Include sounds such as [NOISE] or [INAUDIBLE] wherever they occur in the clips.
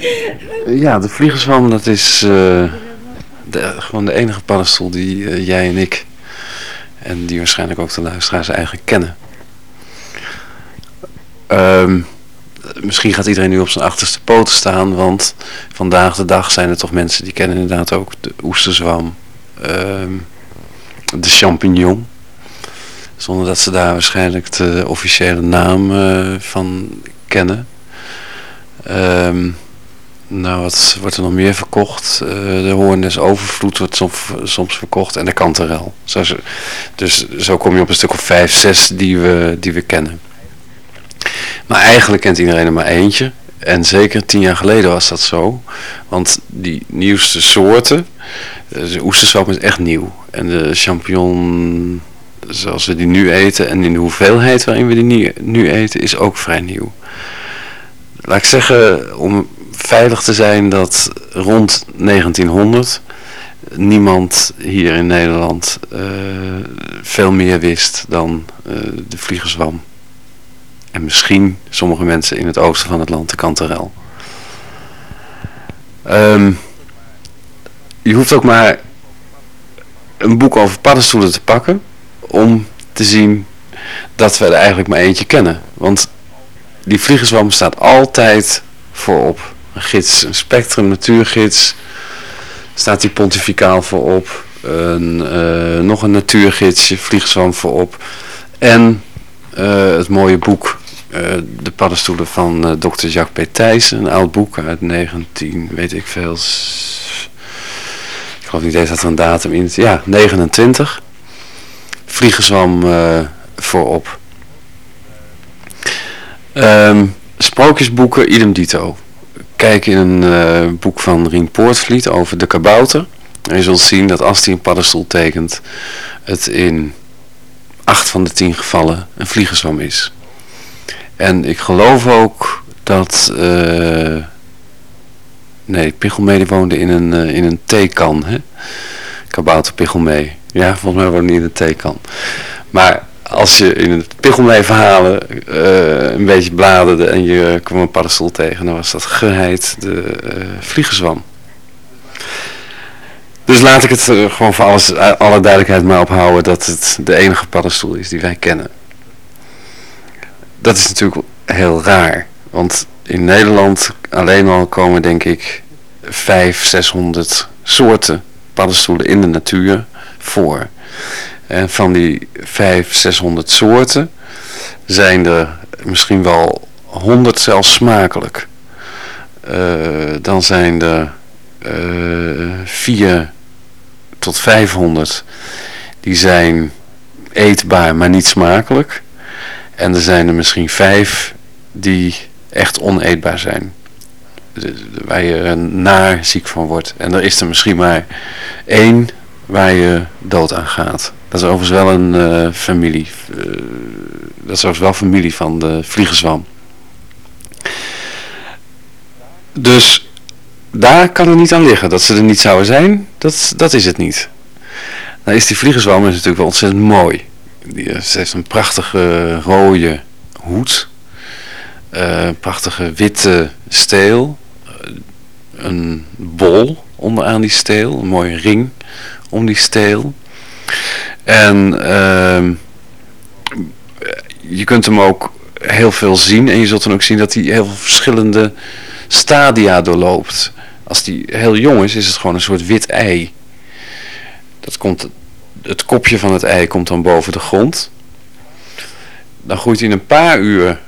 [LAUGHS] Ja, de vliegenzwam, dat is uh, de, gewoon de enige paddenstoel die uh, jij en ik en die waarschijnlijk ook de luisteraars eigenlijk kennen. Um, misschien gaat iedereen nu op zijn achterste poten staan, want vandaag de dag zijn er toch mensen die kennen inderdaad ook de oesterzwam, um, de champignon. Zonder dat ze daar waarschijnlijk de officiële naam uh, van kennen. Um, nou, wat wordt er nog meer verkocht? Uh, de Hoornes Overvloed wordt soms, soms verkocht en de Kanterel. Zo, dus zo kom je op een stuk of vijf, zes die we, die we kennen. Maar eigenlijk kent iedereen er maar eentje. En zeker tien jaar geleden was dat zo. Want die nieuwste soorten, de oesterswap is echt nieuw. En de champignon zoals we die nu eten en in de hoeveelheid waarin we die nu eten is ook vrij nieuw. Laat ik zeggen, om veilig te zijn dat rond 1900 niemand hier in Nederland uh, veel meer wist dan uh, de vliegerzwam. En misschien sommige mensen in het oosten van het land de kanterel. Um, je hoeft ook maar een boek over paddenstoelen te pakken om te zien dat we er eigenlijk maar eentje kennen. Want die vliegenzwam staat altijd voorop. Een spectrum natuurgids, staat die pontificaal voorop. Een, uh, nog een natuurgidsje, vliegenzwam voorop. En uh, het mooie boek uh, De paddenstoelen van Dr. Jacques P. Thijssen. Een oud boek uit 19, weet ik veel. Ik geloof niet eens dat er een datum in. Ja, 29 vliegenzwam voorop. Um, sprookjesboeken, idem dito. Kijk in een uh, boek van Rien Poortvliet over de kabouter. En je zult zien dat als hij een paddenstoel tekent, het in acht van de tien gevallen een vliegenzwam is. En ik geloof ook dat... Uh, nee, Pichelmee woonde in een, uh, in een theekan, hè? Kabouter Pichelmee. Ja, volgens mij wordt niet in de theekan. Maar als je in het Pichelmee-verhalen uh, een beetje bladerde en je kwam een paddenstoel tegen, dan was dat geheid de uh, vliegenzwam. Dus laat ik het uh, gewoon voor alles, alle duidelijkheid maar ophouden dat het de enige paddenstoel is die wij kennen. Dat is natuurlijk heel raar, want in Nederland alleen al komen denk ik 500, 600 soorten paddenstoelen in de natuur voor. En van die 500, 600 soorten zijn er misschien wel 100 zelfs smakelijk. Uh, dan zijn er uh, 4 tot 500 die zijn eetbaar maar niet smakelijk. En er zijn er misschien 5 die echt oneetbaar zijn. Waar je naar ziek van wordt. En er is er misschien maar één waar je dood aan gaat. Dat is overigens wel een uh, familie. Uh, dat is overigens wel familie van de vliegenzwam. Dus daar kan het niet aan liggen. Dat ze er niet zouden zijn, dat, dat is het niet. Nou is die vliegenzwam is natuurlijk wel ontzettend mooi. Die, eh, ze heeft een prachtige rode hoed. Uh, prachtige witte steel. een bol onderaan die steel. Een mooie ring om die steel. En uh, je kunt hem ook heel veel zien en je zult dan ook zien dat hij heel verschillende stadia doorloopt. Als die heel jong is, is het gewoon een soort wit ei. Dat komt, het kopje van het ei komt dan boven de grond. Dan groeit in een paar uur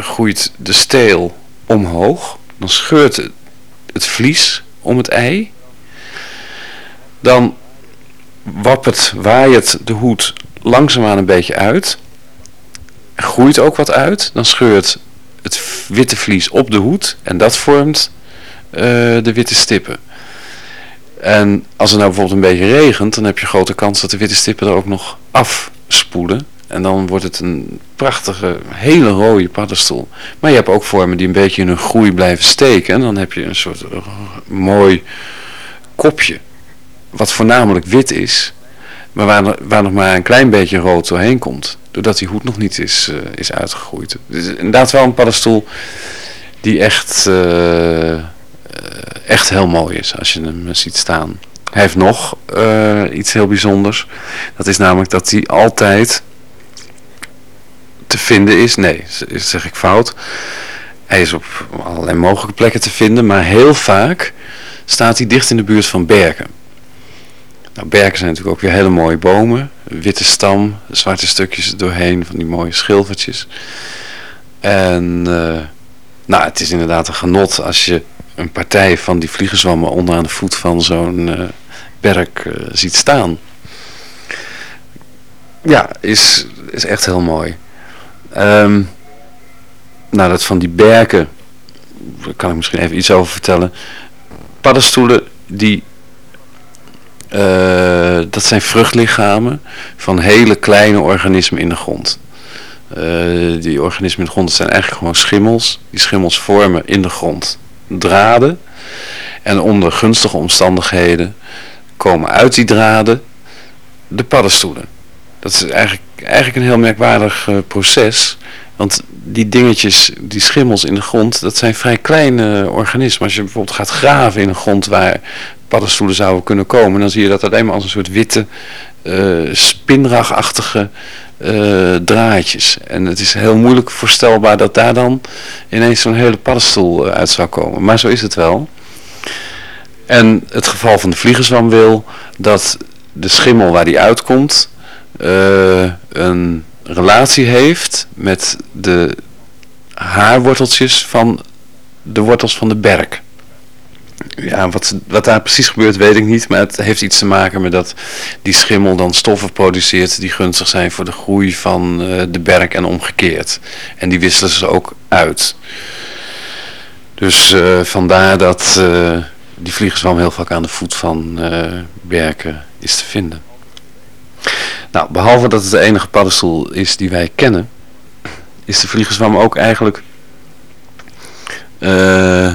groeit de steel omhoog. Dan scheurt het vlies om het ei. Dan wappert, waait de hoed langzaamaan een beetje uit. Groeit ook wat uit. Dan scheurt het witte vlies op de hoed. En dat vormt de witte stippen. En als het nou bijvoorbeeld een beetje regent, dan heb je grote kans dat de witte stippen er ook nog afspoelen. En dan wordt het een prachtige, hele rode paddenstoel. Maar je hebt ook vormen die een beetje in hun groei blijven steken. En dan heb je een soort mooi kopje. Wat voornamelijk wit is. Maar waar, waar nog maar een klein beetje rood doorheen komt. Doordat die hoed nog niet is, uh, is uitgegroeid. Dus inderdaad wel een paddenstoel die echt, uh, echt heel mooi is als je hem ziet staan. Hij heeft nog iets heel bijzonders. Dat is namelijk dat hij altijd te vinden is. Nee, zeg ik fout. Hij is op allerlei mogelijke plekken te vinden. Maar heel vaak staat hij dicht in de buurt van berken. Nou, berken zijn natuurlijk ook weer hele mooie bomen. Witte stam, zwarte stukjes doorheen van die mooie schilfertjes. En uh, nou, het is inderdaad een genot als je een partij van die vliegenzwammen onderaan de voet van zo'n uh, berk uh, ziet staan. Ja, is, is echt heel mooi. Um, nou, dat van die berken, daar kan ik misschien even iets over vertellen. Paddenstoelen, die, uh, dat zijn vruchtlichamen van hele kleine organismen in de grond. Uh, die organismen in de grond zijn eigenlijk gewoon schimmels. Die schimmels vormen in de grond draden. En onder gunstige omstandigheden komen uit die draden de paddenstoelen. Dat is eigenlijk, eigenlijk een heel merkwaardig uh, proces. Want die dingetjes, die schimmels in de grond, dat zijn vrij kleine organismen. Als je bijvoorbeeld gaat graven in een grond waar paddenstoelen zouden kunnen komen, dan zie je dat alleen maar als een soort witte, uh, spinragachtige uh, draadjes. En het is heel moeilijk voorstelbaar dat daar dan ineens zo'n hele paddenstoel uit zou komen. Maar zo is het wel. En het geval van de vliegenzwam wil dat de schimmel waar die uitkomt een relatie heeft met de haarworteltjes van de wortels van de berk. Ja, wat, wat daar precies gebeurt weet ik niet, maar het heeft iets te maken met dat die schimmel dan stoffen produceert die gunstig zijn voor de groei van uh, de berk en omgekeerd. En die wisselen ze ook uit. Dus uh, vandaar dat uh, die vliegenzwam heel vaak aan de voet van berken is te vinden. Nou, behalve dat het de enige paddenstoel is die wij kennen, is de vliegenzwam ook eigenlijk uh,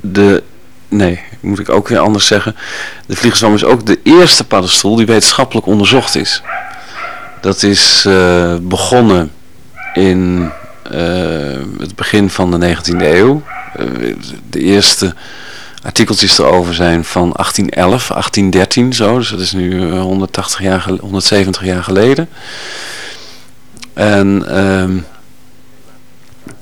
de, nee, moet ik ook weer anders zeggen. De vliegenzwam is ook de eerste paddenstoel die wetenschappelijk onderzocht is. Dat is uh, begonnen in uh, het begin van de 19e eeuw. de eerste artikeltjes erover zijn van 1811, 1813 zo. Dus dat is nu 180 jaar, 170 jaar geleden. En um,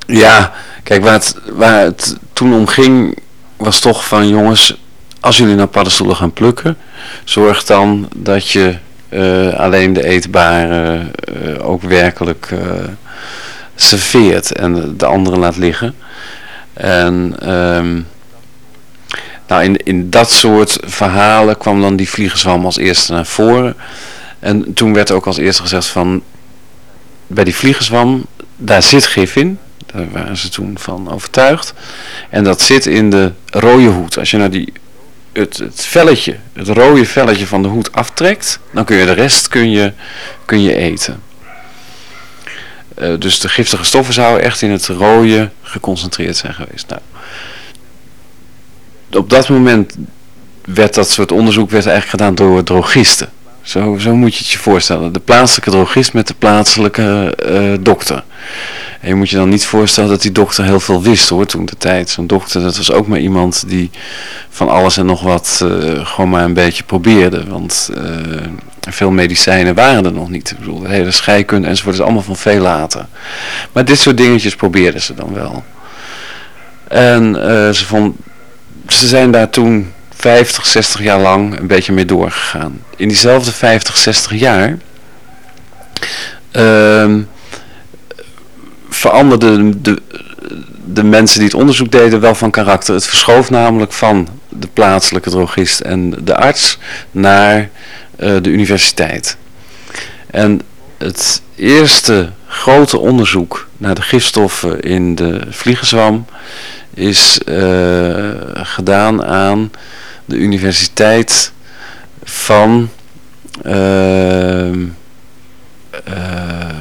ja, kijk waar het, waar het toen om ging was toch van jongens, als jullie naar paddenstoelen gaan plukken, zorg dan dat je uh, alleen de eetbare uh, ook werkelijk uh, serveert en de andere laat liggen. En um, nou, in, in dat soort verhalen kwam dan die vliegenzwam als eerste naar voren. En toen werd ook als eerste gezegd van, bij die vliegenzwam, daar zit gif in. Daar waren ze toen van overtuigd. En dat zit in de rode hoed. Als je nou die, het, het velletje, het rode velletje van de hoed aftrekt, dan kun je de rest kun je, kun je eten. Uh, dus de giftige stoffen zouden echt in het rode geconcentreerd zijn geweest. Nou, op dat moment werd dat soort onderzoek werd eigenlijk gedaan door drogisten. Zo, zo moet je het je voorstellen. De plaatselijke drogist met de plaatselijke uh, dokter. En je moet je dan niet voorstellen dat die dokter heel veel wist hoor, toen de tijd. Zo'n dokter, dat was ook maar iemand die van alles en nog wat uh, gewoon maar een beetje probeerde. Want uh, veel medicijnen waren er nog niet. Ik bedoel, de hele scheikunde enzovoort is allemaal van veel later. Maar dit soort dingetjes probeerden ze dan wel. En ze vond ze zijn daar toen 50, 60 jaar lang een beetje mee doorgegaan. In diezelfde 50, 60 jaar uh, veranderden de, de mensen die het onderzoek deden wel van karakter. Het verschoof namelijk van de plaatselijke drogist en de arts naar uh, de universiteit. En het eerste grote onderzoek naar de gifstoffen in de vliegenzwam is gedaan aan de Universiteit van... Uh,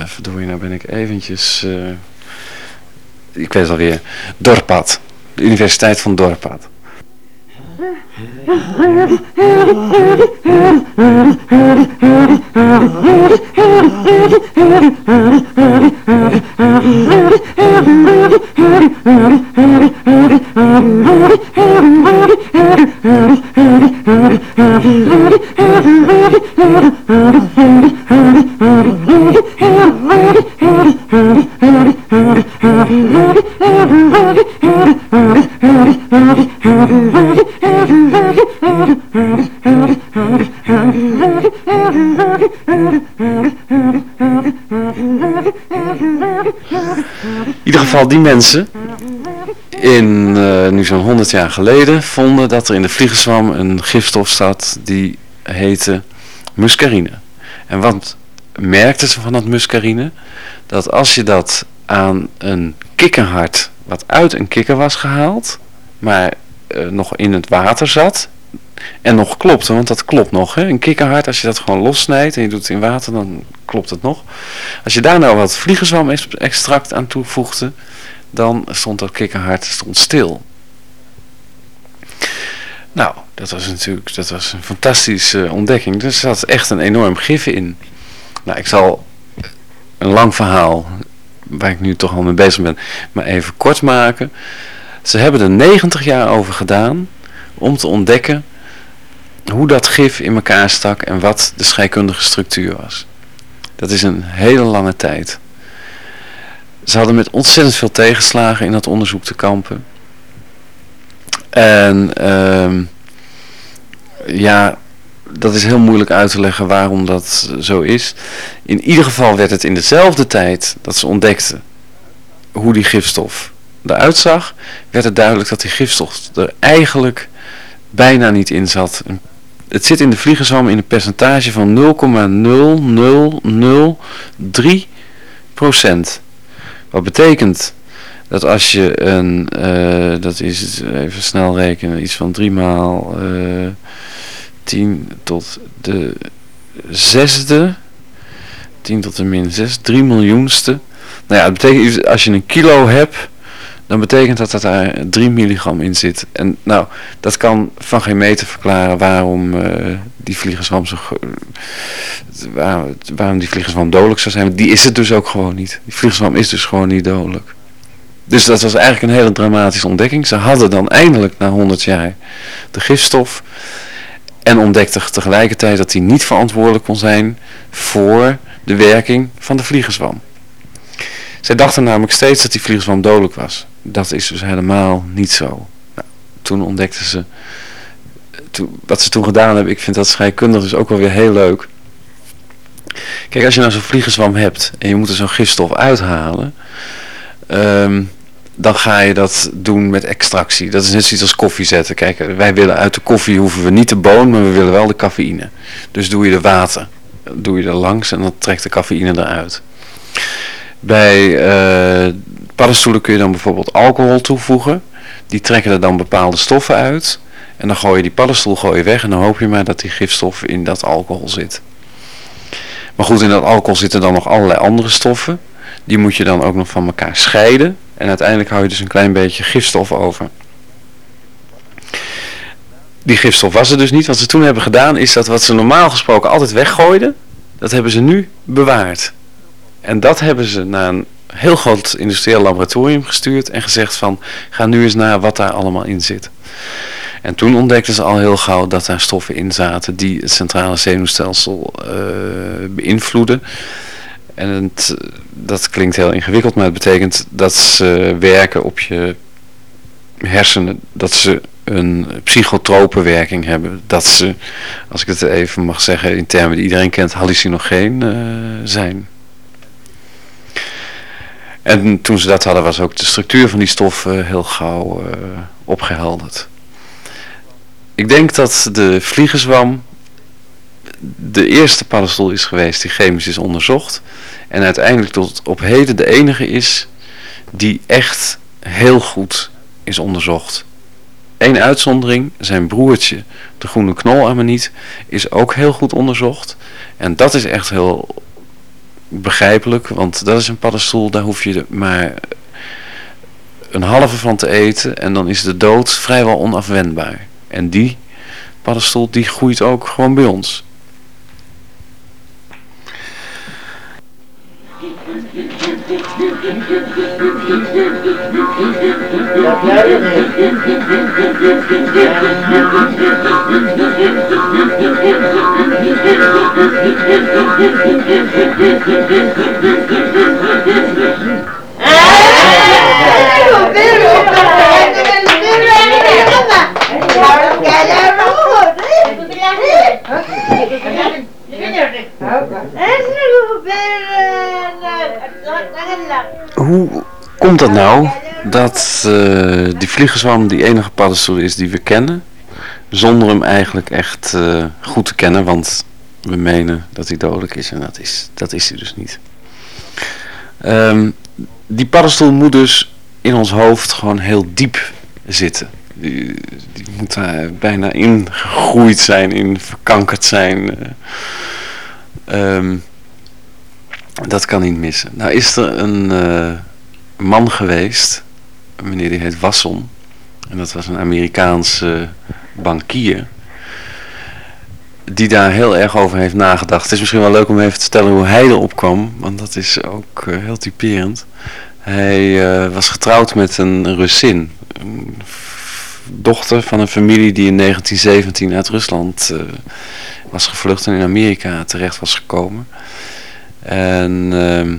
verdorie, nou ben ik eventjes... ik weet het alweer. Dorpad. De Universiteit van Dorpad. [LAUGHS] In ieder geval die mensen in uh, nu zo'n 100 jaar geleden vonden dat er in de vliegenzwam een gifstof zat die heette muscarine. En wat merkten ze van dat muscarine? Dat als je dat aan een kikkerhart wat uit een kikker was gehaald, maar uh, nog in het water zat en nog klopte, want dat klopt nog. Hè? Een kikkerhart, als je dat gewoon lossnijdt en je doet het in water, dan klopt het nog. Als je daar nou wat vliegenzwam-extract aan toevoegde, dan stond dat kikkerhart stond stil. Nou, dat was natuurlijk dat was een fantastische ontdekking. Dus er zat echt een enorm gif in. Nou, ik zal een lang verhaal, waar ik nu toch al mee bezig ben, maar even kort maken. Ze hebben er 90 jaar over gedaan om te ontdekken hoe dat gif in elkaar stak en wat de scheikundige structuur was. Dat is een hele lange tijd. Ze hadden met ontzettend veel tegenslagen in dat onderzoek te kampen. En uh, ja, dat is heel moeilijk uit te leggen waarom dat zo is. In ieder geval werd het in dezelfde tijd dat ze ontdekten hoe die gifstof eruit zag, werd het duidelijk dat die gifstof er eigenlijk bijna niet in zat. Het zit in de vliegenzwam in een percentage van 0,0003 procent. Wat betekent dat als je een, uh, dat is even snel rekenen, iets van 3 maal uh, 10 tot de zesde, 10 tot de min 6, 3 miljoenste. Nou ja, dat betekent als je een kilo hebt, dan betekent dat dat daar 3 milligram in zit. En nou, dat kan van geen meter verklaren waarom uh, die vliegenzwam zo, waar, waarom die vliegenzwam dodelijk zou zijn. Die is het dus ook gewoon niet. Die vliegenzwam is dus gewoon niet dodelijk. Dus dat was eigenlijk een hele dramatische ontdekking. Ze hadden dan eindelijk na 100 jaar de gifstof en ontdekten tegelijkertijd dat die niet verantwoordelijk kon zijn voor de werking van de vliegenzwam. Zij dachten namelijk steeds dat die vliegenzwam dodelijk was. Dat is dus helemaal niet zo. Nou, toen ontdekten ze, wat ze toen gedaan hebben, ik vind dat scheikundig dus ook wel weer heel leuk. Kijk, als je nou zo'n vliegenzwam hebt en je moet er zo'n gifstof uithalen, ehm, dan ga je dat doen met extractie. Dat is net zoiets als koffie zetten. Kijk, wij willen uit de koffie hoeven we niet de boon, maar we willen wel de cafeïne. Dus doe je de water, doe je er langs en dan trekt de cafeïne eruit. Bij uh, paddenstoelen kun je dan bijvoorbeeld alcohol toevoegen. Die trekken er dan bepaalde stoffen uit. En dan gooi je die paddenstoel gooi je weg en dan hoop je maar dat die gifstof in dat alcohol zit. Maar goed, in dat alcohol zitten dan nog allerlei andere stoffen. Die moet je dan ook nog van elkaar scheiden. En uiteindelijk hou je dus een klein beetje gifstof over. Die gifstof was er dus niet. Wat ze toen hebben gedaan is dat wat ze normaal gesproken altijd weggooiden, dat hebben ze nu bewaard. En dat hebben ze naar een heel groot industrieel laboratorium gestuurd en gezegd van ga nu eens naar wat daar allemaal in zit. En toen ontdekten ze al heel gauw dat daar stoffen in zaten die het centrale zenuwstelsel uh, beïnvloeden. En het, dat klinkt heel ingewikkeld, maar het betekent dat ze werken op je hersenen, dat ze een psychotrope werking hebben. Dat ze, als ik het even mag zeggen in termen die iedereen kent, hallucinogeen uh, zijn. En toen ze dat hadden was ook de structuur van die stof uh, heel gauw uh, opgehelderd. Ik denk dat de vliegenzwam de eerste paddenstoel is geweest die chemisch is onderzocht. En uiteindelijk tot op heden de enige is die echt heel goed is onderzocht. Eén uitzondering, zijn broertje, de groene knolamaniet, is ook heel goed onderzocht. En dat is echt heel begrijpelijk, want dat is een paddenstoel, daar hoef je maar een halve van te eten en dan is de dood vrijwel onafwendbaar. En die paddenstoel die groeit ook gewoon bij ons. Better Hoe komt dat nou dat uh, die vliegenzwam die enige paddenstoel is die we kennen, zonder hem eigenlijk echt uh, goed te kennen, want we menen dat hij dodelijk is en dat is, dat is hij dus niet. Um, die paddenstoel moet dus in ons hoofd gewoon heel diep zitten. Die, die moet daar bijna ingegroeid zijn, in verkankerd zijn. Um, dat kan niet missen. Nou is er een uh, man geweest, meneer die heet Wasson. En dat was een Amerikaanse bankier. Die daar heel erg over heeft nagedacht. Het is misschien wel leuk om even te vertellen hoe hij erop kwam. Want dat is ook uh, heel typerend. Hij uh, was getrouwd met een Russin. Een dochter van een familie die in 1917 uit Rusland was gevlucht en in Amerika terecht was gekomen. En uh,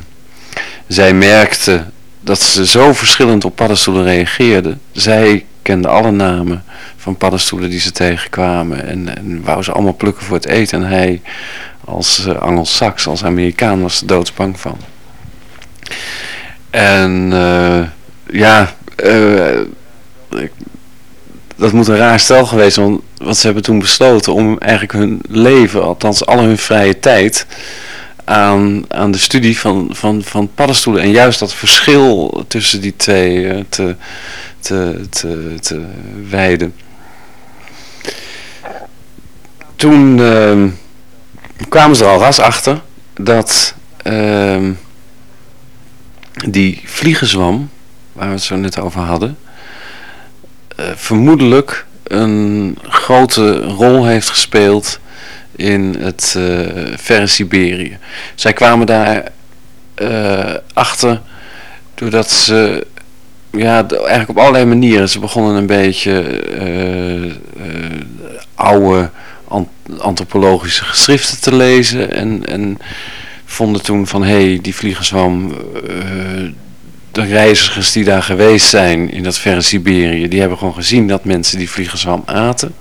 zij merkte dat ze zo verschillend op paddenstoelen reageerden. Zij kende alle namen van paddenstoelen die ze tegenkwamen en, en wou ze allemaal plukken voor het eten. En hij als uh, Anglo-Sax, als Amerikaan was er doodsbang van. En uh, ja, uh, dat moet een raar stel geweest zijn, want, ze hebben toen besloten om eigenlijk hun leven, althans al hun vrije tijd, aan, aan de studie van, van, van paddenstoelen. En juist dat verschil tussen die twee uh, te, te, te, te wijden. Toen uh, kwamen ze er al ras achter dat uh, die vliegenzwam, waar we het zo net over hadden, uh, vermoedelijk een grote rol heeft gespeeld in het uh, verre Siberië. Zij kwamen daar uh, achter doordat ze ja, eigenlijk op allerlei manieren. Ze begonnen een beetje uh, oude antropologische geschriften te lezen en, en vonden toen van hé, hey, die vliegenzwam, de reizigers die daar geweest zijn in dat verre Siberië, die hebben gewoon gezien dat mensen die vliegenzwam aten.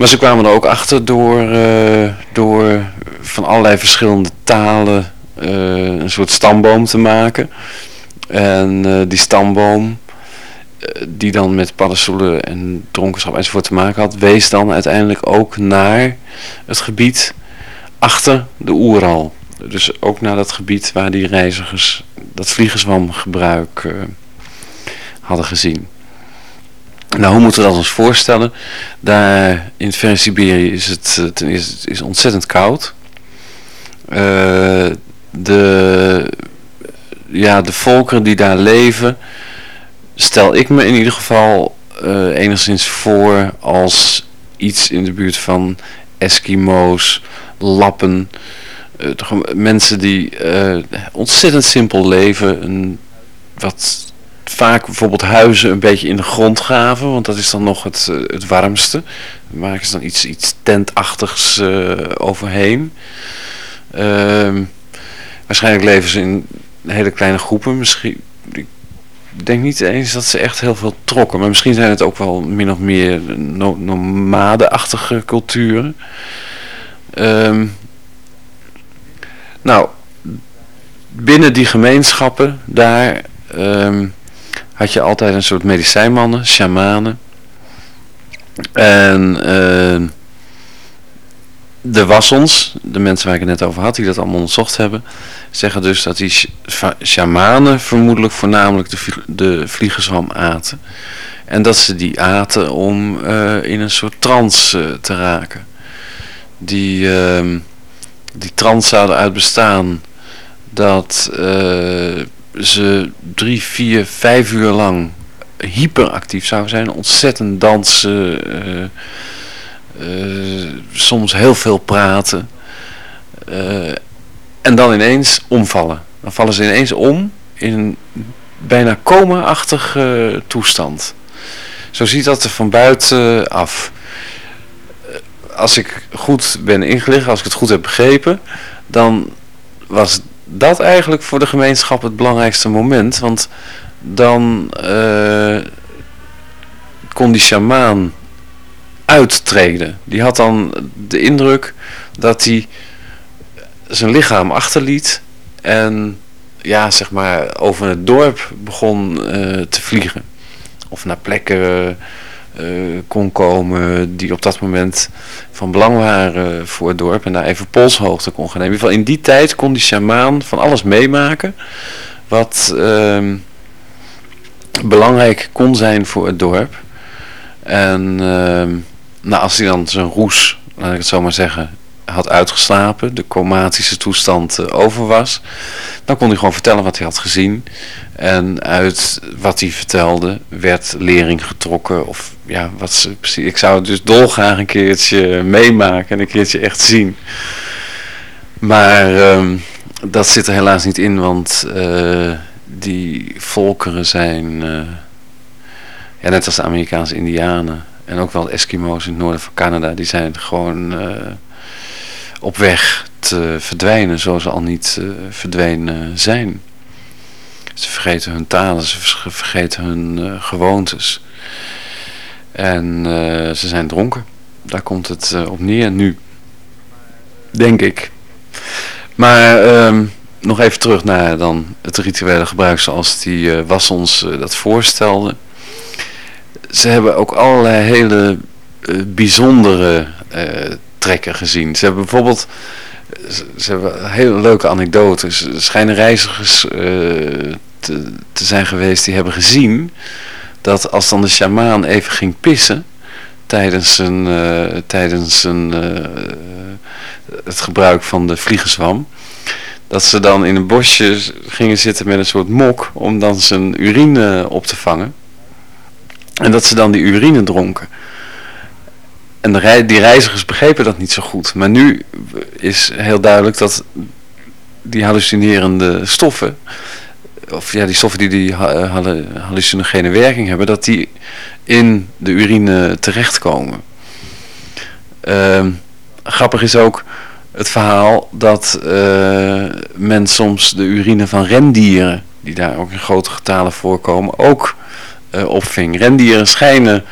Maar ze kwamen er ook achter door, uh, door van allerlei verschillende talen uh, een soort stamboom te maken. En uh, die stamboom, die dan met paddenstoelen en dronkenschap enzovoort te maken had, wees dan uiteindelijk ook naar het gebied achter de Oeral. Dus ook naar dat gebied waar die reizigers dat vliegenzwamgebruik hadden gezien. Nou, hoe moeten we dat ons voorstellen? Daar in verre Siberië is het, het is ontzettend koud. Uh, de, ja, de volkeren die daar leven, stel ik me in ieder geval uh, enigszins voor als iets in de buurt van Eskimo's, Lappen. Toch mensen die ontzettend simpel leven, een wat vaak bijvoorbeeld huizen een beetje in de grond graven, want dat is dan nog het, uh, het warmste. Daar maken ze dan iets, iets tentachtigs uh, overheen. Uh, waarschijnlijk leven ze in hele kleine groepen. Misschien, ik denk niet eens dat ze echt heel veel trokken, maar misschien zijn het ook wel min of meer no nomade-achtige culturen. Ehm, nou, binnen die gemeenschappen daar um, had je altijd een soort medicijnmannen, shamanen. En uh, de wassons, de mensen waar ik het net over had, die dat allemaal onderzocht hebben, zeggen dus dat die shamanen vermoedelijk voornamelijk de, de vliegenzwam aten. En dat ze die aten om uh, in een soort trance uh, te raken. Die, uh, die trance zouden uit bestaan dat uh, ze drie, vier, vijf uur lang hyperactief zouden zijn. Ontzettend dansen. soms heel veel praten. en dan ineens omvallen. Dan vallen ze ineens om in een bijna coma-achtige toestand. Zo ziet dat er van buiten af. Als ik goed ben ingelicht, als ik het goed heb begrepen, dan was dat eigenlijk voor de gemeenschap het belangrijkste moment. Want dan uh, kon die shamaan uittreden. Die had dan de indruk dat hij zijn lichaam achterliet en ja, zeg maar over het dorp begon uh, te vliegen of naar plekken kon komen die op dat moment van belang waren voor het dorp en daar even polshoogte kon gaan nemen. In ieder geval in die tijd kon die shamaan van alles meemaken wat uh, belangrijk kon zijn voor het dorp. En uh, nou, als hij dan zijn roes, laat ik het zo maar zeggen, had uitgeslapen, de comatische toestand uh, over was, dan kon hij gewoon vertellen wat hij had gezien. En uit wat hij vertelde werd lering getrokken. Of ja, wat ze precies. Ik zou het dus dolgraag een keertje meemaken en een keertje echt zien. Maar uh, dat zit er helaas niet in, want uh, die volkeren zijn, uh, ja, net als de Amerikaanse Indianen en ook wel Eskimo's in het noorden van Canada, die zijn gewoon op weg te verdwijnen, zoals ze al niet verdwenen zijn. Ze vergeten hun talen, ze vergeten hun uh, gewoontes. En uh, ze zijn dronken. Daar komt het uh, op neer nu. Denk ik. Maar um, nog even terug naar dan het rituele gebruik zoals die uh, was ons dat voorstelde. Ze hebben ook allerlei hele bijzondere trekken gezien. Ze hebben bijvoorbeeld ze hebben hele leuke anekdotes. Er schijnen reizigers uh, te, zijn geweest die hebben gezien dat als dan de sjamaan even ging pissen tijdens, een, uh, tijdens een, uh, het gebruik van de vliegenzwam, dat ze dan in een bosje gingen zitten met een soort mok om dan zijn urine op te vangen. En dat ze dan die urine dronken. En de, die reizigers begrepen dat niet zo goed. Maar nu is heel duidelijk dat die hallucinerende stoffen, of ja, die stoffen die die hallucinogene werking hebben, dat die in de urine terechtkomen. Uh, grappig is ook het verhaal dat uh, men soms de urine van rendieren, die daar ook in grote getalen voorkomen, ook uh, opving. Rendieren schijnen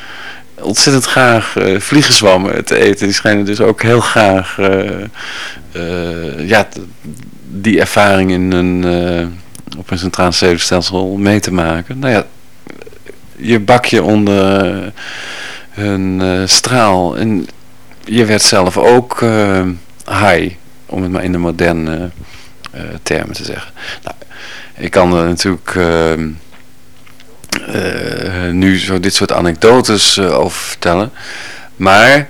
ontzettend graag uh, vliegenzwammen te eten. Die schijnen dus ook heel graag uh, uh, ja, die ervaring in een, op een centraal zenuwstelsel mee te maken. Nou ja, je bakje onder hun straal. En je werd zelf ook high, om het maar in de moderne termen te zeggen. Nou, ik kan er natuurlijk nu zo dit soort anekdotes uh, over vertellen. Maar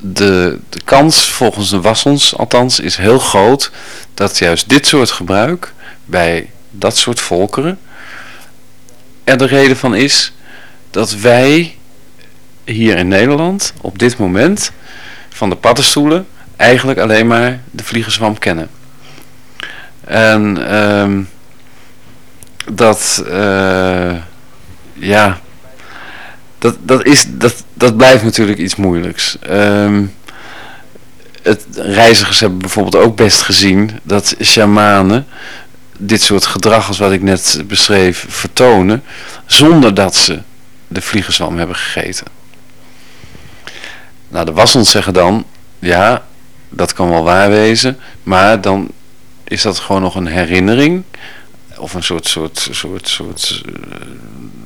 de, de kans volgens de Wassons althans is heel groot dat juist dit soort gebruik bij dat soort volkeren er de reden van is dat wij hier in Nederland op dit moment van de paddenstoelen eigenlijk alleen maar de vliegenzwam kennen. En um, dat, uh, ja, dat, dat, is, dat, dat blijft natuurlijk iets moeilijks. Um, het, reizigers hebben bijvoorbeeld ook best gezien dat shamanen dit soort gedrag als wat ik net beschreef vertonen zonder dat ze de vliegenzwam hebben gegeten. Nou, de wassels zeggen dan, ja, dat kan wel waar wezen, maar dan is dat gewoon nog een herinnering of een soort, soort, soort, soort uh,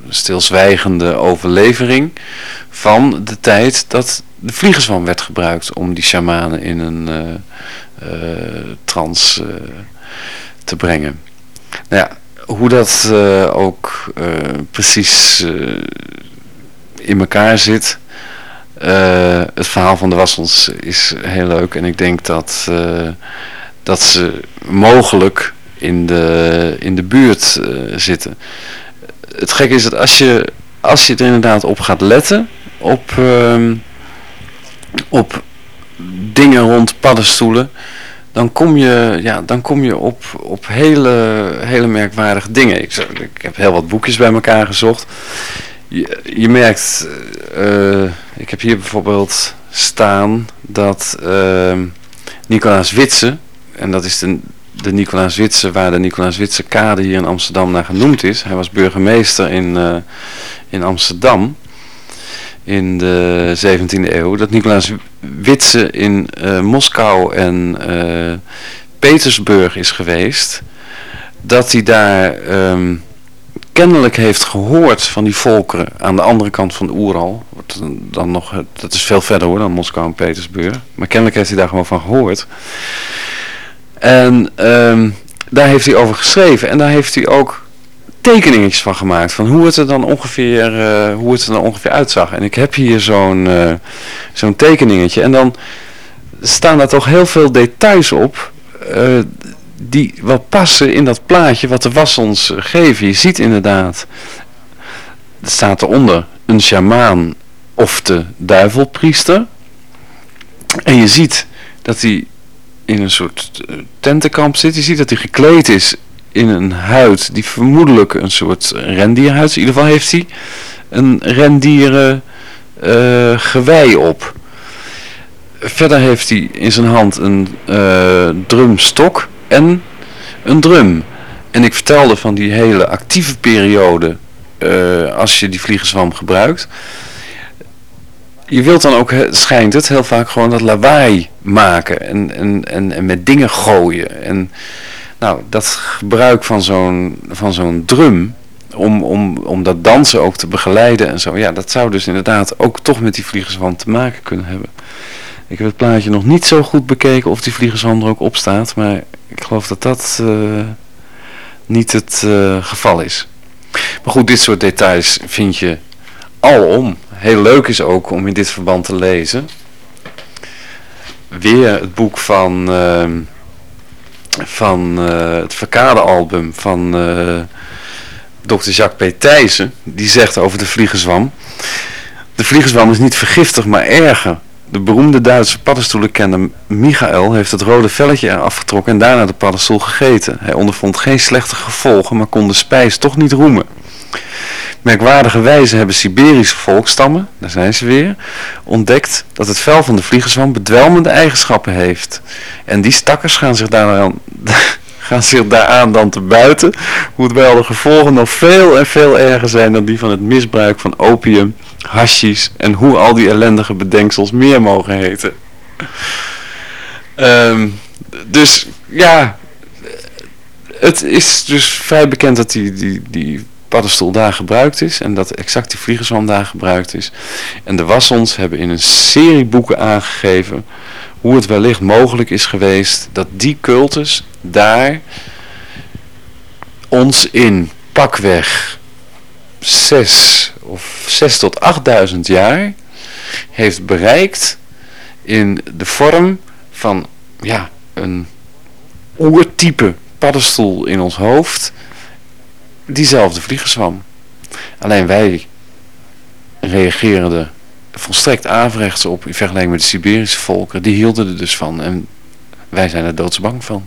stilzwijgende overlevering van de tijd dat de vliegenzwam werd gebruikt om die shamanen in een trance te brengen. Nou ja, hoe dat ook precies in elkaar zit. het verhaal van de Wassels is heel leuk en ik denk dat, dat ze mogelijk in de, in de buurt zitten het gekke is dat als je, als je er inderdaad op gaat letten, op, ehm, op dingen rond paddenstoelen, dan kom je, ja, dan kom je op, op hele, hele merkwaardige dingen. Ik, ik heb heel wat boekjes bij elkaar gezocht. Je, je merkt, uh, ik heb hier bijvoorbeeld staan dat uh, Nicolaas Witse, en dat is de, de Nicolaas Witse, waar de Nicolaas Witse kade hier in Amsterdam naar genoemd is. Hij was burgemeester in, uh, in Amsterdam in de 17e eeuw. Dat Nicolaas Witse in uh, Moskou en uh, Petersburg is geweest. Dat hij daar um, kennelijk heeft gehoord van die volkeren aan de andere kant van de Oeral. Dan nog, dat is veel verder hoor dan Moskou en Petersburg. Maar kennelijk heeft hij daar gewoon van gehoord. En um, daar heeft hij over geschreven. En daar heeft hij ook tekeningetjes van gemaakt. Van hoe het er dan ongeveer, uh, hoe het er dan ongeveer uitzag. En ik heb hier zo'n uh, zo'n tekeningetje. En dan staan daar toch heel veel details op. Uh, die wat passen in dat plaatje wat de was ons geven. Je ziet inderdaad. Er staat eronder een sjamaan of de duivelpriester. En je ziet dat hij in een soort eh, tentenkamp zit. Je ziet dat hij gekleed is in een huid die vermoedelijk een soort rendierhuid is. In ieder geval heeft hij een rendieren uh, gewei op. Verder heeft hij in zijn hand een uh, drumstok en een drum. En ik vertelde van die hele actieve periode als je die vliegenzwam gebruikt je wilt dan ook, schijnt het, heel vaak gewoon dat lawaai maken en, en, en, met dingen gooien. En nou, dat gebruik van zo'n zo'n drum, om, om, om dat dansen ook te begeleiden en zo. Ja, dat zou dus inderdaad ook toch met die vliegerswand te maken kunnen hebben. Ik heb het plaatje nog niet zo goed bekeken of die vliegerswand er ook op staat. Maar ik geloof dat dat uh, niet het uh, geval is. Maar goed, dit soort details vind je alom heel leuk is ook om in dit verband te lezen. Weer het boek van, uh, van uh, het Verkade-album van uh, Dr. Jacques P. Thijssen. Die zegt over de vliegenzwam. De vliegenzwam is niet vergiftig, maar erger. De beroemde Duitse paddenstoelenkenner Michael heeft het rode velletje eraf getrokken en daarna de paddenstoel gegeten. Hij ondervond geen slechte gevolgen, maar kon de spijs toch niet roemen. Merkwaardige wijze hebben Siberische volkstammen, daar zijn ze weer, ontdekt dat het vel van de vliegenzwam bedwelmende eigenschappen heeft. En die stakkers gaan zich daaraan, [LAUGHS] gaan zich daaraan dan te buiten, hoewel de gevolgen nog veel en veel erger zijn dan die van het misbruik van opium, hashis en hoe al die ellendige bedenksels meer mogen heten. Um, dus ja, het is dus vrij bekend dat die, die, die paddenstoel daar gebruikt is en dat exact die daar gebruikt is. En de Wassons hebben in een serie boeken aangegeven hoe het wellicht mogelijk is geweest dat die cultus daar ons in pakweg 6 of 6 tot 8000 jaar heeft bereikt in de vorm van ja, een oertype paddenstoel in ons hoofd diezelfde vliegenzwam. Alleen wij reageerden er volstrekt averechts op in vergelijking met de Siberische volken. Die hielden er dus van en wij zijn er doodsbang van.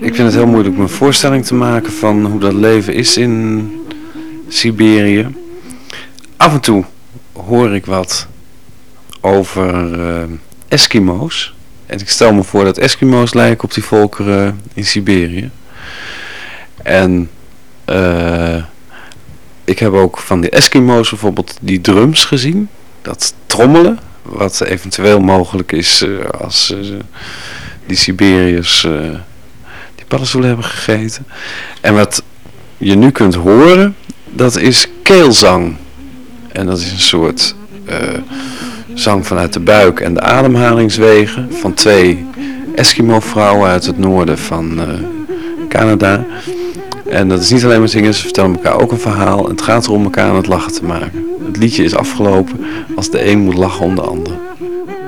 Ik vind het heel moeilijk om een voorstelling te maken van hoe dat leven is in Siberië. Af en toe hoor ik wat over uh, Eskimo's. En ik stel me voor dat Eskimo's lijken op die volkeren in Siberië. En uh, ik heb ook van de Eskimo's bijvoorbeeld die drums gezien. Dat trommelen. Wat eventueel mogelijk is uh, als die Siberiërs die paddenstoelen hebben gegeten. En wat je nu kunt horen, dat is keelzang. En dat is een soort zang vanuit de buik en de ademhalingswegen van twee Eskimo-vrouwen uit het noorden van Canada. En dat is niet alleen maar zingen, ze vertellen elkaar ook een verhaal. En het gaat erom elkaar aan het lachen te maken. Het liedje is afgelopen als de een moet lachen om de ander.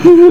Beer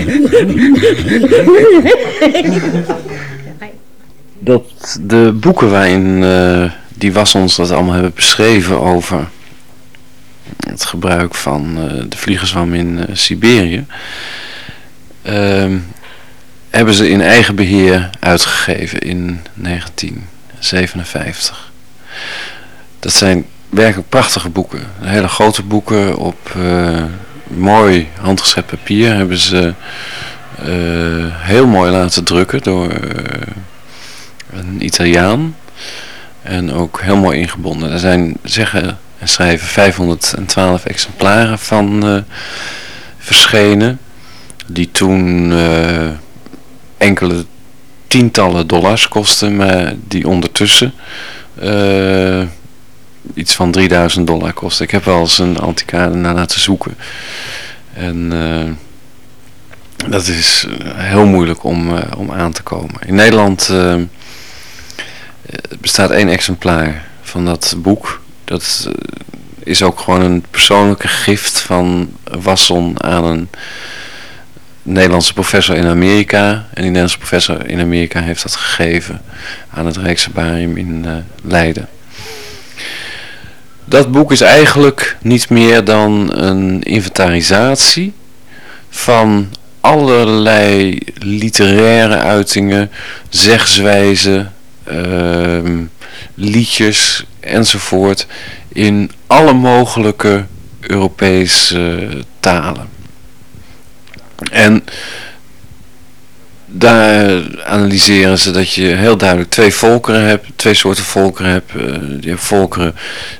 [LAUGHS] Dat de boeken waarin uh, die was ons dat allemaal hebben beschreven over het gebruik van uh, de vliegerswam in uh, Siberië, ehm, hebben ze in eigen beheer uitgegeven in 1957. Dat zijn werkelijk prachtige boeken, hele grote boeken op mooi handgeschept papier hebben ze uh, heel mooi laten drukken door uh, een Italiaan. En ook heel mooi ingebonden. Er zijn, zeggen en schrijven 512 exemplaren van uh, verschenen. Die toen enkele tientallen dollars kosten. Maar die ondertussen iets van 3000 dollar kosten. Ik heb wel eens een antiquade naar laten zoeken. En dat is eh, heel moeilijk om, uh, om aan te komen. In Nederland bestaat één exemplaar van dat boek. Dat is ook gewoon een persoonlijke gift van Wasson aan een Nederlandse professor in Amerika. En die Nederlandse professor in Amerika heeft dat gegeven aan het Rijksherbarium in Leiden. Dat boek is eigenlijk niet meer dan een inventarisatie van allerlei literaire uitingen, zegswijzen, uh, liedjes enzovoort in alle mogelijke Europese talen. En daar analyseren ze dat je heel duidelijk twee volkeren hebt, twee soorten volkeren hebt. Uh, je hebt volkeren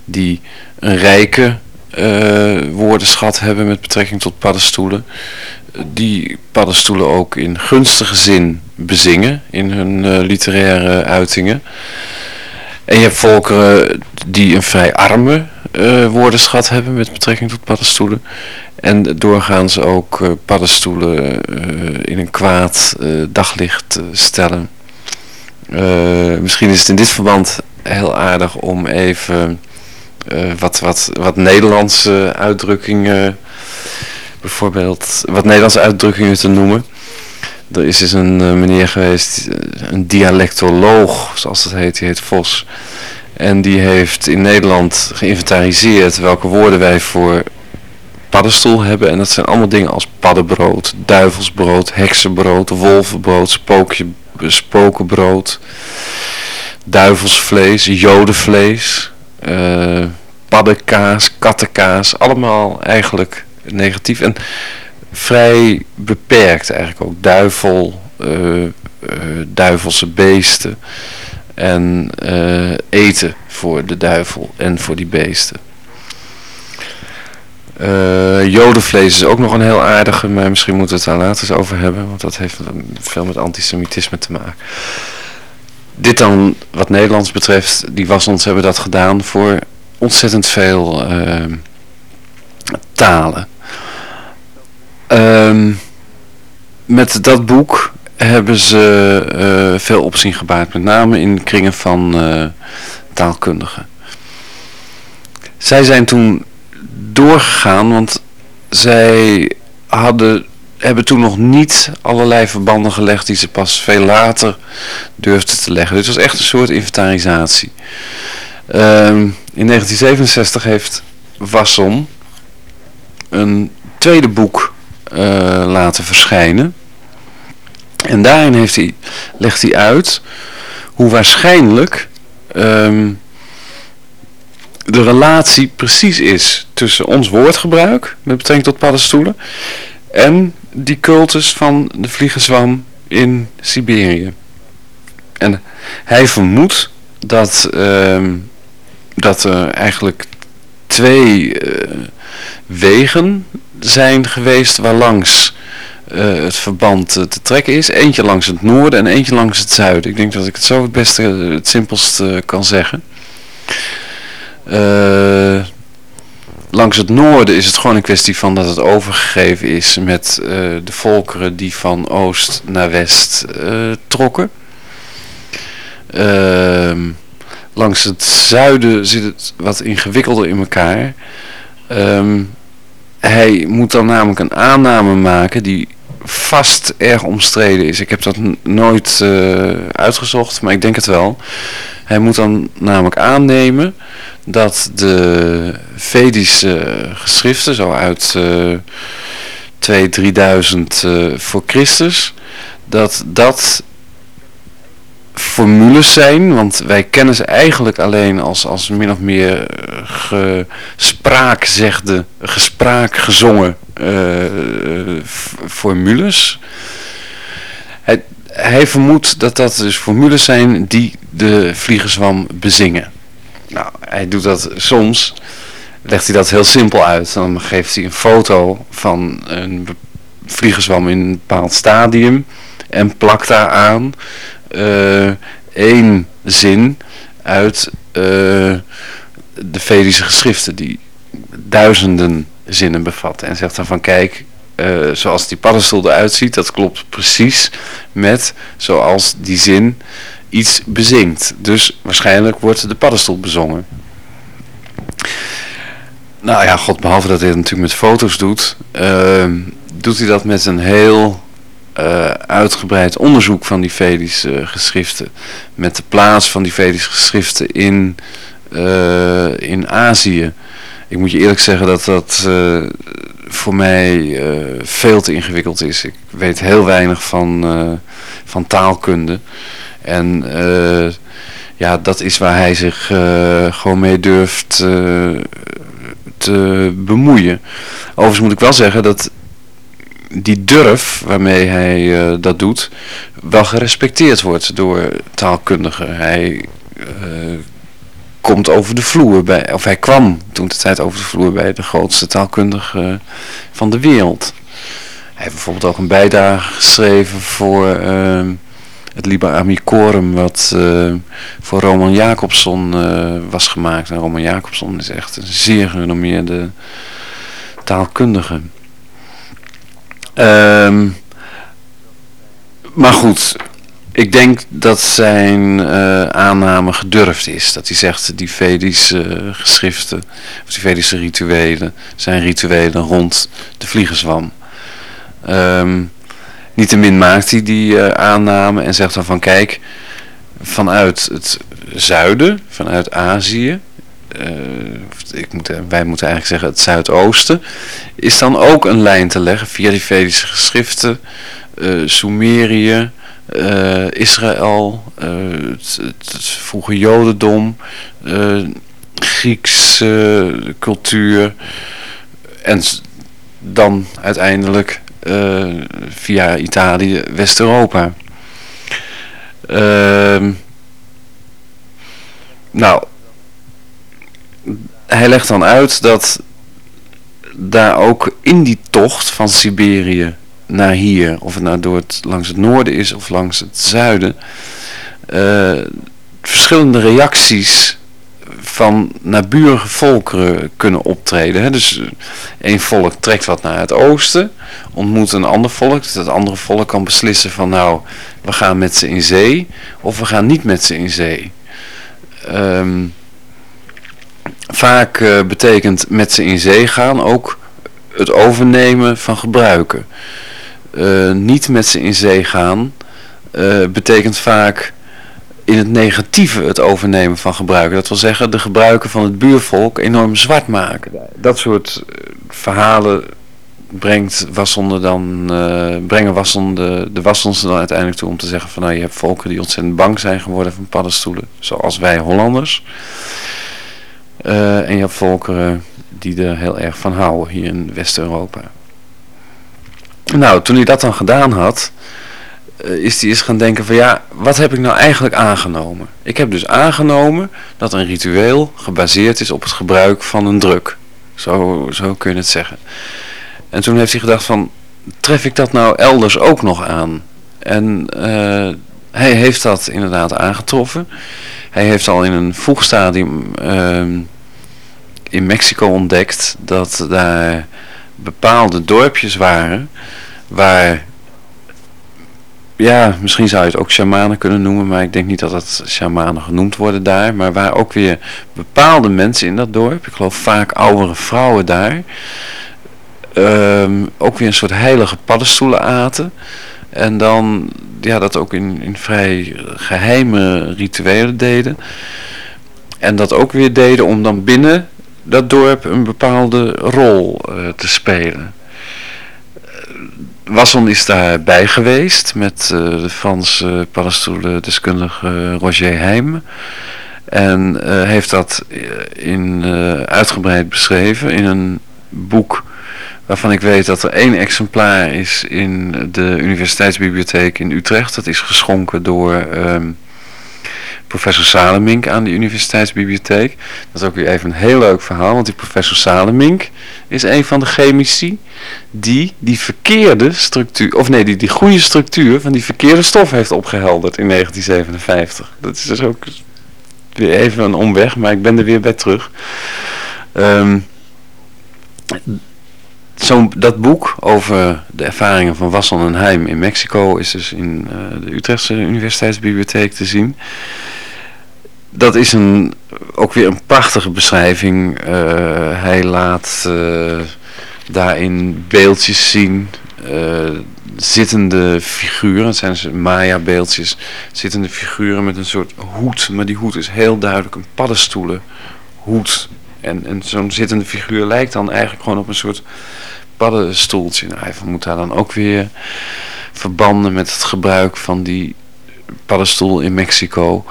die een rijke uh, woordenschat hebben met betrekking tot paddenstoelen die paddenstoelen ook in gunstige zin bezingen in hun uh, literaire uitingen. En je hebt volkeren die een vrij arme woordenschat hebben met betrekking tot paddenstoelen. En doorgaans ook uh, paddenstoelen in een kwaad daglicht stellen. misschien is het in dit verband heel aardig om even wat, wat, wat Nederlandse uitdrukkingen bijvoorbeeld wat Nederlandse uitdrukkingen te noemen. Er is dus een meneer geweest, eh, een dialectoloog, zoals dat heet, die heet Vos. En die heeft in Nederland geïnventariseerd welke woorden wij voor paddenstoel hebben. En dat zijn allemaal dingen als paddenbrood, duivelsbrood, heksenbrood, wolvenbrood, spookje, spokenbrood, duivelsvlees, jodenvlees, uh, paddenkaas, kattenkaas, allemaal eigenlijk negatief en vrij beperkt eigenlijk ook. Duivel, uh, duivelse beesten en eten voor de duivel en voor die beesten. Uh, jodenvlees is ook nog een heel aardige, maar misschien moeten we het daar later eens over hebben, want dat heeft veel met antisemitisme te maken. Dit dan, wat Nederlands betreft, die Wassons hebben dat gedaan voor ontzettend veel uh, talen. Uh, met dat boek hebben ze uh, veel opzien gebaard, met name in kringen van taalkundigen. Zij zijn toen doorgegaan, want zij hadden, hebben toen nog niet allerlei verbanden gelegd die ze pas veel later durfden te leggen. Dit was echt een soort inventarisatie. Ehm, in 1967 heeft Wasson een tweede boek uh, laten verschijnen. En daarin heeft hij, legt hij uit hoe waarschijnlijk um, de relatie precies is tussen ons woordgebruik met betrekking tot paddenstoelen en die cultus van de vliegenzwam in Siberië. En hij vermoedt dat, uh, dat er eigenlijk twee uh, wegen zijn geweest waarlangs uh, het verband te trekken is. Eentje langs het noorden en eentje langs het zuiden. Ik denk dat ik het zo het beste, het simpelst kan zeggen. Uh, langs het noorden is het gewoon een kwestie van dat het overgegeven is met uh, de volkeren die van oost naar west uh, trokken. Ehm, langs het zuiden zit het wat ingewikkelder in elkaar. Um, hij moet dan namelijk een aanname maken die vast erg omstreden is. Ik heb dat nooit uitgezocht, maar ik denk het wel. Hij moet dan namelijk aannemen dat de Vedische geschriften, zo uit uh, 2 3000 uh, voor Christus, dat dat formules zijn, want wij kennen ze eigenlijk alleen als, als min of meer gespraakzegde, gespraak gezongen uh, formules. Hij, hij vermoedt dat dat dus formules zijn die de vliegenzwam bezingen. Nou, hij doet dat soms, legt hij dat heel simpel uit. Dan geeft hij een foto van een vliegenzwam in een bepaald stadium en plakt daar aan één zin uit uh, de Vedische geschriften die duizenden zinnen bevatten. En zegt dan van kijk, uh, zoals die paddenstoel eruit ziet, dat klopt precies met zoals die zin iets bezingt. Dus waarschijnlijk wordt de paddenstoel bezongen. Nou ja, god, behalve dat hij het natuurlijk met foto's doet, doet hij dat met een heel uh, uitgebreid onderzoek van die Vedische geschriften. Met de plaats van die Vedische geschriften in, uh, in Azië. Ik moet je eerlijk zeggen dat dat voor mij veel te ingewikkeld is. Ik weet heel weinig van, van taalkunde. En ja, dat is waar hij zich gewoon mee durft te bemoeien. Overigens moet ik wel zeggen dat die durf waarmee hij dat doet, wel gerespecteerd wordt door taalkundigen. Hij komt over de vloer bij, of hij kwam toen de tijd over de vloer bij de grootste taalkundige van de wereld. Hij heeft bijvoorbeeld ook een bijdrage geschreven voor het Liber Amicorum wat voor Roman Jacobson was gemaakt. En Roman Jacobson is echt een zeer gerenommeerde taalkundige. Um, maar goed, ik denk dat zijn uh, aanname gedurfd is. Dat hij zegt die Vedische geschriften, of die Vedische rituelen, zijn rituelen rond de vliegenzwam. Um, Niettemin maakt hij die uh, aanname en zegt dan van kijk, vanuit het zuiden, vanuit Azië, ik moet, wij moeten eigenlijk zeggen het zuidoosten, is dan ook een lijn te leggen via die Vedische geschriften, uh, Sumerië, eh, Israël, het, het, vroege Jodendom, Griekse cultuur en dan uiteindelijk via Italië West-Europa. Ehm, nou, hij legt dan uit dat daar ook in die tocht van Siberië naar hier, of het nou door het, langs het noorden is of langs het zuiden, uh, verschillende reacties van naburige volkeren kunnen optreden. Hè. Dus één volk trekt wat naar het oosten, ontmoet een ander volk. Dus dat andere volk kan beslissen van nou, we gaan met ze in zee of we gaan niet met ze in zee. Um, vaak uh, betekent met ze in zee gaan ook het overnemen van gebruiken. Uh, niet met ze in zee gaan uh, betekent vaak in het negatieve het overnemen van gebruiken. Dat wil zeggen de gebruiken van het buurvolk enorm zwart maken. Dat soort verhalen brengt dan, brengen Wassenaar de Wassons dan uiteindelijk toe om te zeggen van nou je hebt volken die ontzettend bang zijn geworden van paddenstoelen, zoals wij Hollanders. Uh, en je hebt volkeren die er heel erg van houden hier in West-Europa. Nou, toen hij dat dan gedaan had, uh, is hij eens gaan denken van ja, wat heb ik nou eigenlijk aangenomen? Ik heb dus aangenomen dat een ritueel gebaseerd is op het gebruik van een druk. Zo, zo kun je het zeggen. En toen heeft hij gedacht van, tref ik dat nou elders ook nog aan? En uh, hij heeft dat inderdaad aangetroffen. Hij heeft al in een vroeg stadium uh, in Mexico ontdekt dat daar bepaalde dorpjes waren waar, ja, misschien zou je het ook shamanen kunnen noemen, maar ik denk niet dat het shamanen genoemd worden daar, maar waar ook weer bepaalde mensen in dat dorp, ik geloof vaak oudere vrouwen daar, um, ook weer een soort heilige paddenstoelen aten. En dan ja, dat ook in, in vrij geheime rituelen deden. En dat ook weer deden om dan binnen dat dorp een bepaalde rol uh, te spelen. Wasson is daarbij geweest met uh, de Franse paddenstoelendeskundige Roger Heim. En heeft dat in, uitgebreid beschreven in een boek waarvan ik weet dat er één exemplaar is in de Universiteitsbibliotheek in Utrecht. Dat is geschonken door um, professor Salemink aan de Universiteitsbibliotheek. Dat is ook weer even een heel leuk verhaal, want die professor Salemink is een van de chemici die die verkeerde structuur, of nee, die die goede structuur van die verkeerde stof heeft opgehelderd in 1957. Dat is dus ook weer even een omweg, maar ik ben er weer bij terug. Um, zo'n dat boek over de ervaringen van Wasson en Heim in Mexico is dus in uh, de Utrechtse Universiteitsbibliotheek te zien. Dat is een, ook weer een prachtige beschrijving. Uh, hij laat uh, daarin beeldjes zien, zittende figuren, het zijn dus Maya beeldjes, zittende figuren met een soort hoed, maar die hoed is heel duidelijk een paddenstoelen hoed. En, en zo'n zittende figuur lijkt dan eigenlijk gewoon op een soort paddenstoeltje. Nou, hij moet daar dan ook weer verbanden met het gebruik van die paddenstoel in Mexico.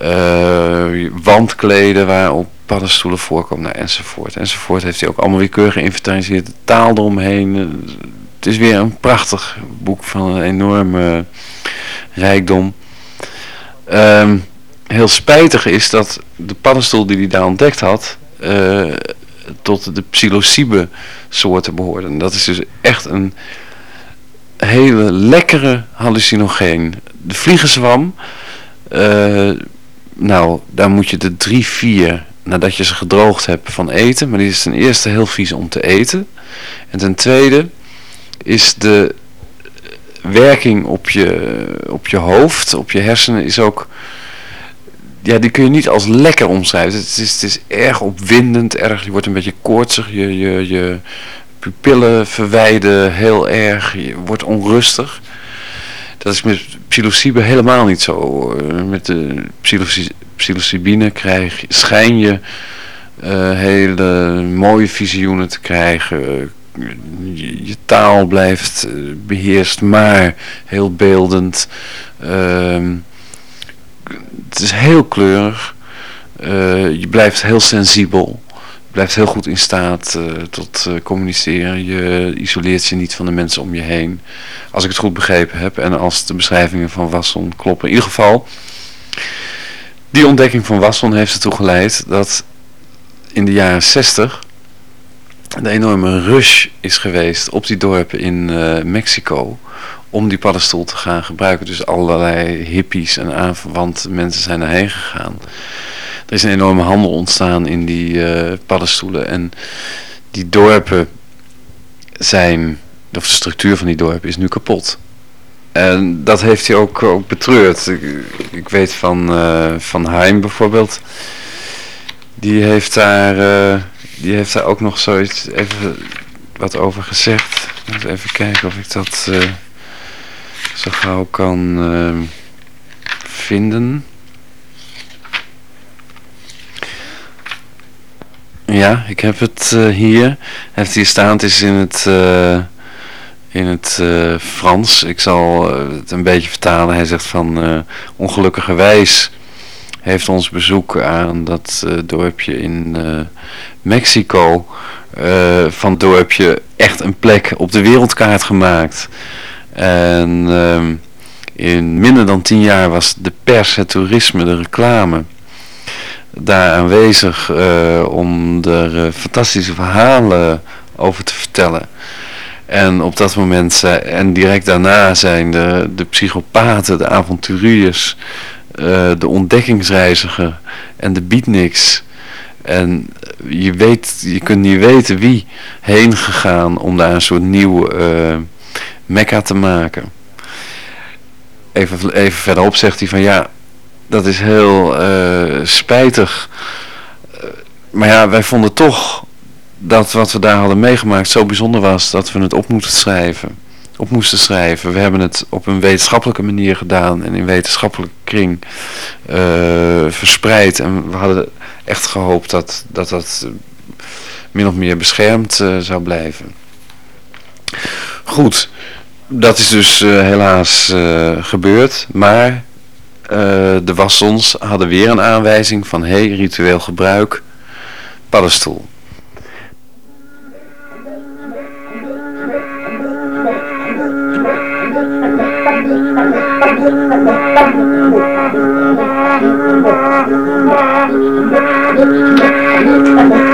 Uh, wandkleden waarop paddenstoelen voorkomen, nou, enzovoort. Enzovoort heeft hij ook allemaal weer keurig geïnventariseerd. De taal eromheen. Het is weer een prachtig boek van een enorme rijkdom. Um, heel spijtig is dat de paddenstoel die hij daar ontdekt had... Uh, tot de psilocybe soorten behoorden. Dat is dus echt een hele lekkere hallucinogeen. De vliegenzwam, uh, nou daar moet je de drie, vier nadat je ze gedroogd hebt van eten. Maar die is ten eerste heel vies om te eten. En ten tweede is de werking op je, op je hoofd, op je hersenen is ook ja, die kun je niet als lekker omschrijven. Het is, het is erg opwindend, erg, je wordt een beetje koortsig, je, je, je pupillen verwijden heel erg, je wordt onrustig. Dat is met psilocybe helemaal niet zo. Met de psilocybine krijg, schijn je uh, hele mooie visioenen te krijgen, je, taal blijft eh, beheerst, maar heel beeldend. Ehm, het is heel kleurig. je blijft heel sensibel. Je blijft heel goed in staat tot communiceren. Je isoleert je niet van de mensen om je heen. Als ik het goed begrepen heb. En als de beschrijvingen van Wasson kloppen. In ieder geval, die ontdekking van Wasson heeft ertoe geleid dat in de jaren 60 een enorme rush is geweest op die dorpen in Mexico om die paddenstoel te gaan gebruiken. Dus allerlei hippies en aanverwante mensen zijn erheen gegaan. Er is een enorme handel ontstaan in die uh, paddenstoelen en die dorpen zijn, of de structuur van die dorpen is nu kapot. En dat heeft hij ook, ook betreurd. Ik, ik weet van, uh, van Heim bijvoorbeeld. Die heeft daar, uh, die heeft daar ook nog zoiets even wat over gezegd. Moet even kijken of ik dat zo gauw kan vinden. Ja, ik heb het hier. Heeft hier staan. Het is in het in het uh, Frans. Ik zal uh, het een beetje vertalen. Hij zegt van uh, ongelukkigerwijs heeft ons bezoek aan dat dorpje in Mexico van het dorpje echt een plek op de wereldkaart gemaakt. En ehm, in minder dan tien jaar was de pers, het toerisme, de reclame daar aanwezig om er fantastische verhalen over te vertellen. En op dat moment, en direct daarna zijn de, de psychopaten, de avonturiers, uh, de ontdekkingsreiziger en de beatniks. En je, weet, je kunt niet weten wie heen gegaan om daar een soort nieuw mekka te maken. Even, even verderop zegt hij van ja, dat is heel uh, spijtig. Maar ja, wij vonden toch dat wat we daar hadden meegemaakt zo bijzonder was dat we het op moesten schrijven. Op moesten schrijven. We hebben het op een wetenschappelijke manier gedaan en in wetenschappelijke kring uh, verspreid. En we hadden echt gehoopt dat dat, dat min of meer beschermd zou blijven. Goed, dat is dus uh, helaas gebeurd, maar de wassons hadden weer een aanwijzing van hey, ritueel gebruik, paddenstoel. [LAUGHS]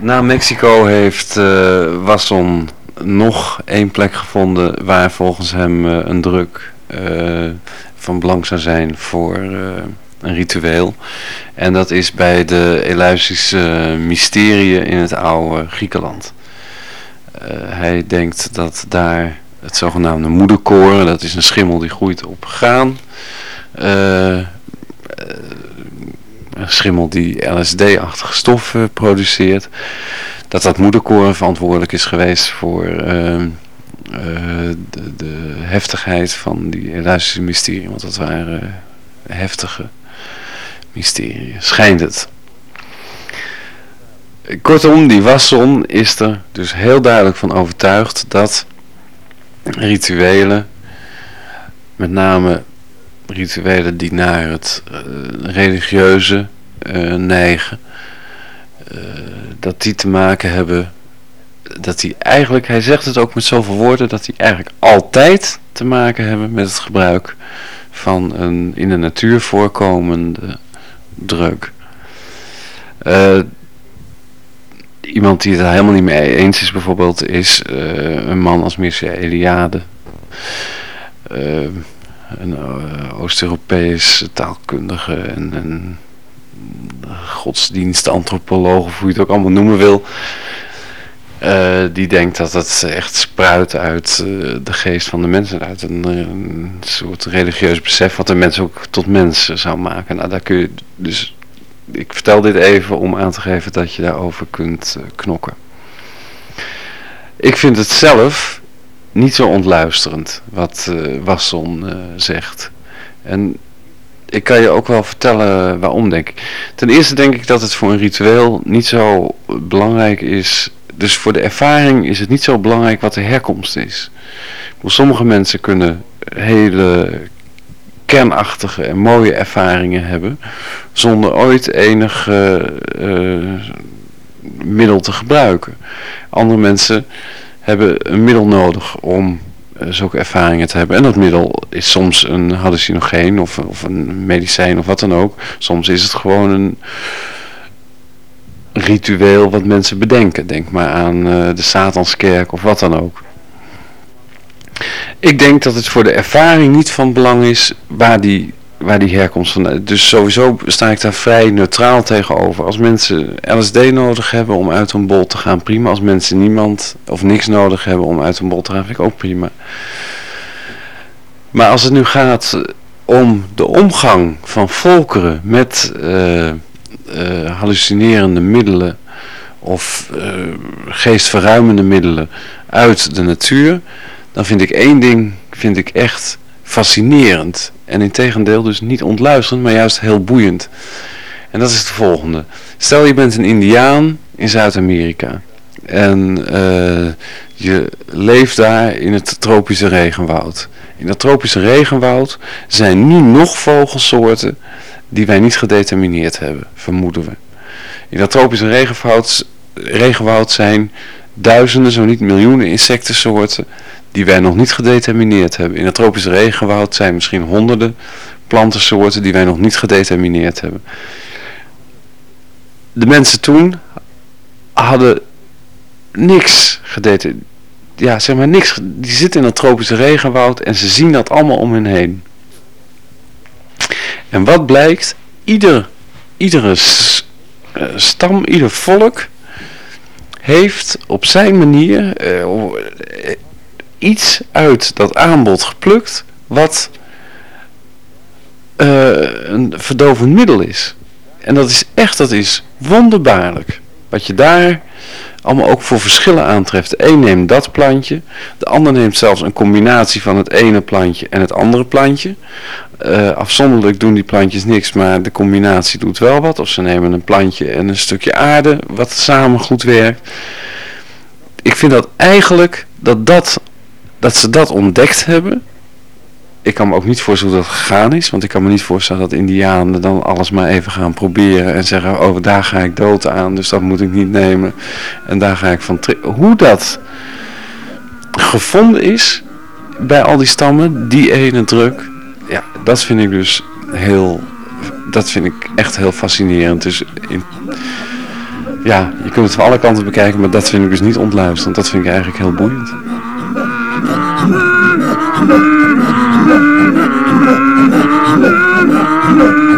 Na Mexico heeft uh, Wasson nog één plek gevonden waar volgens hem uh, een druk uh, van belang zou zijn voor een ritueel. En dat is bij de Eleusis mysterieën in het oude Griekenland. hij denkt dat daar het zogenaamde moederkoren, dat is een schimmel die groeit op graan. Een schimmel die LSD-achtige stoffen produceert. Dat dat moederkoren verantwoordelijk is geweest voor uh, de, de, heftigheid van die Eleusis mysterie. Want dat waren heftige mysterieën, schijnt het. Kortom, die Wasson is er dus heel duidelijk van overtuigd dat rituelen, met name rituelen die naar het uh, religieuze uh, neigen, dat die te maken hebben, dat die eigenlijk, hij zegt het ook met zoveel woorden, dat die eigenlijk altijd te maken hebben met het gebruik van een in de natuur voorkomende druk. iemand die het er helemaal niet mee eens is bijvoorbeeld is een man als Mircea Eliade een Oost-Europees taalkundige en, en godsdienstantropoloog, of hoe je het ook allemaal noemen wil. Uh, die denkt dat het echt spruit uit uh, de geest van de mensen, uit een, een, soort religieus besef wat de mens ook tot mens zou maken. Nou, daar kun je dus, ik vertel dit even om aan te geven dat je daarover kunt knokken. Ik vind het zelf niet zo ontluisterend wat Wasson zegt. En ik kan je ook wel vertellen waarom, denk ik. Ten eerste denk ik dat het voor een ritueel niet zo belangrijk is. Dus voor de ervaring is het niet zo belangrijk wat de herkomst is. Sommige mensen kunnen hele kernachtige en mooie ervaringen hebben. Zonder ooit enig uh, middel te gebruiken. Andere mensen hebben een middel nodig om eh, zulke ervaringen te hebben. En dat middel is soms een hallucinogeen of, of een medicijn of wat dan ook. Soms is het gewoon een ritueel wat mensen bedenken. Denk maar aan uh, de Satanskerk of wat dan ook. Ik denk dat het voor de ervaring niet van belang is waar die waar die herkomst van... Dus sowieso sta ik daar vrij neutraal tegenover. Als mensen LSD nodig hebben om uit een bol te gaan, prima. Als mensen niemand of niks nodig hebben om uit een bol te gaan, vind ik ook prima. Maar als het nu gaat om de omgang van volkeren met uh, uh, hallucinerende middelen of geestverruimende middelen uit de natuur, dan vind ik één ding vind ik echt fascinerend. En in tegendeel dus niet ontluisterend, maar juist heel boeiend. En dat is het volgende. Stel je bent een indiaan in Zuid-Amerika. En uh, je leeft daar in het tropische regenwoud. In dat tropische regenwoud zijn nu nog vogelsoorten die wij niet gedetermineerd hebben, vermoeden we. In dat tropische regenwoud zijn duizenden, zo niet miljoenen insectensoorten die wij nog niet gedetermineerd hebben. In het tropische regenwoud zijn misschien honderden plantensoorten die wij nog niet gedetermineerd hebben. De mensen toen hadden niks gedetermineerd. Ja, zeg maar niks. Die zitten in het tropische regenwoud en ze zien dat allemaal om hen heen. En wat blijkt? Ieder, iedere eh, stam, ieder volk heeft op zijn manier, uh, iets uit dat aanbod geplukt wat uh, een verdovend middel is. En dat is echt, dat is wonderbaarlijk. Wat je daar allemaal ook voor verschillen aantreft. De een neemt dat plantje, de ander neemt zelfs een combinatie van het ene plantje en het andere plantje. Uh, afzonderlijk doen die plantjes niks, maar de combinatie doet wel wat. Of ze nemen een plantje en een stukje aarde, wat samen goed werkt. Ik vind dat eigenlijk, dat dat dat ze dat ontdekt hebben. Ik kan me ook niet voorstellen hoe dat gegaan is. Want ik kan me niet voorstellen dat indianen dan alles maar even gaan proberen. En zeggen, oh daar ga ik dood aan. Dus dat moet ik niet nemen. En daar ga ik van Hoe dat gevonden is bij al die stammen. Die ene druk. Ja, dat vind ik dus heel... Dat vind ik echt heel fascinerend. Dus in, ja, je kunt het van alle kanten bekijken. Maar dat vind ik dus niet ontluisterend. Dat vind ik eigenlijk heel boeiend. Thank you.